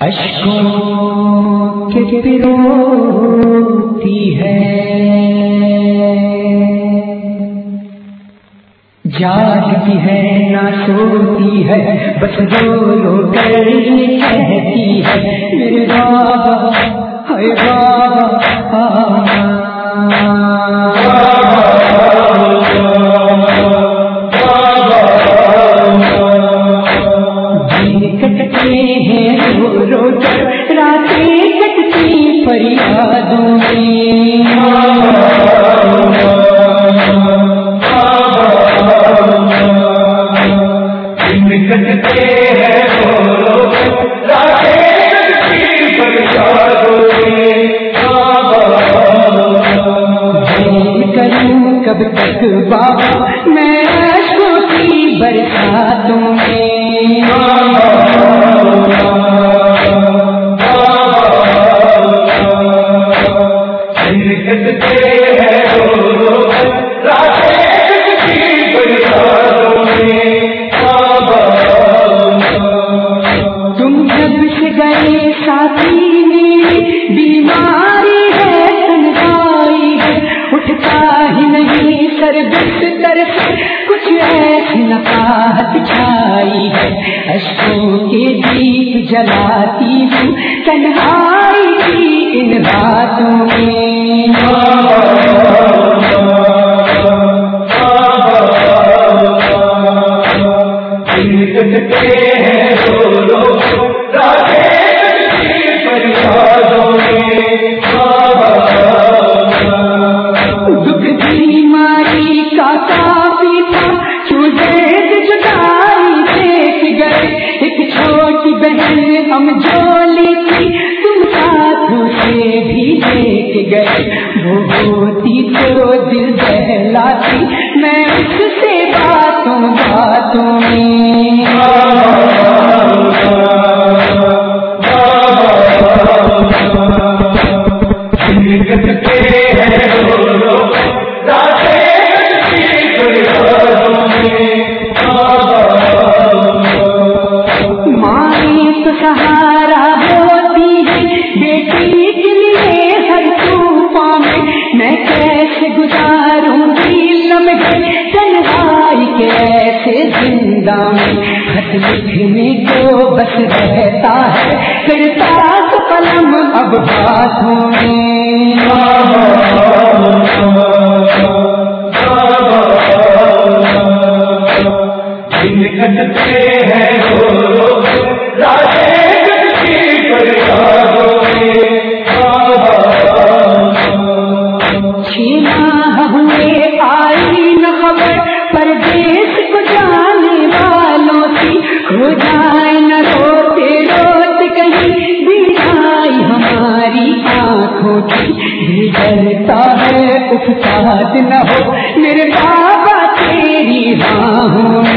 اشکوں کے پروتی ہے۔ جاگتی ہے، نہ سوتی ہے، بس دو لو کہتی ہے، میرے بابا ہے بابا کٹتے ہیں رو رو کر راتیں کٹتی فریادوں میں۔ کب تک بابا میں ایسی نقاہت چھائی ہے اشکوں کے دیپ جلاتی ہوں تنہائی جھولی تھی تم ساتھوں سے بھی دیکھ گئے۔ وہ ہوتی تو دل بہلاتی میں اس سے لکھنے کو بس رہتا ہے پھر پاس قلم اب ہاتھوں کٹتے ہیں جلتا ہے افتاد نہ ہو۔ میرے بابا تیری ہاں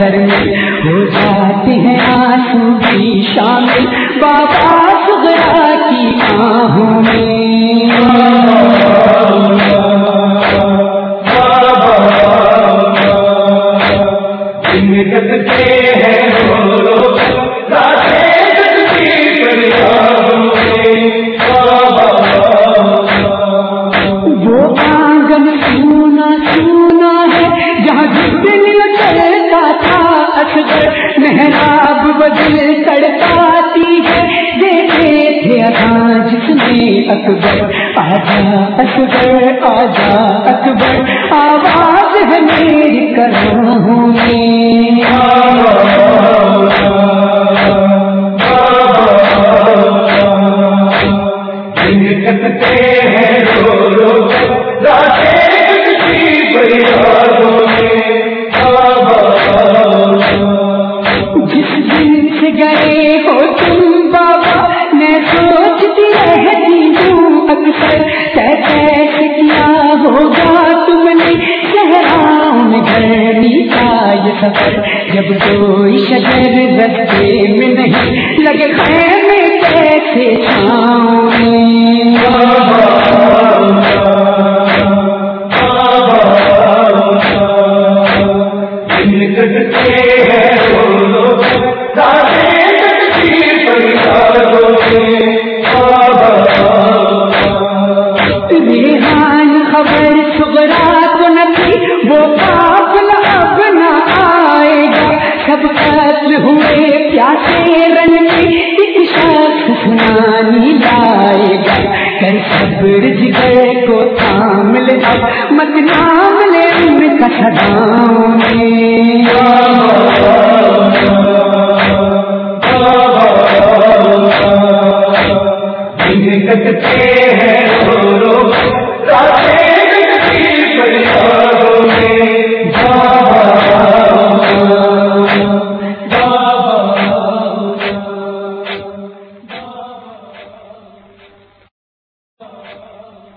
ہے میں ہو جاتے ہیں آنسو کی شامل۔ بابا سغرا کی آہوں اکبر آجا اصغر آجا اکبر آواز ہے میری کروں میں سفر جب کوئی شجر رستے میں نہیں لگے میں کیسے چھاؤں؟ ہوئے پیاسے رن ایک سنانی لائے گا۔ کر صبر جگر کو تھام لے مت نام لے ان کا سداؤں میں۔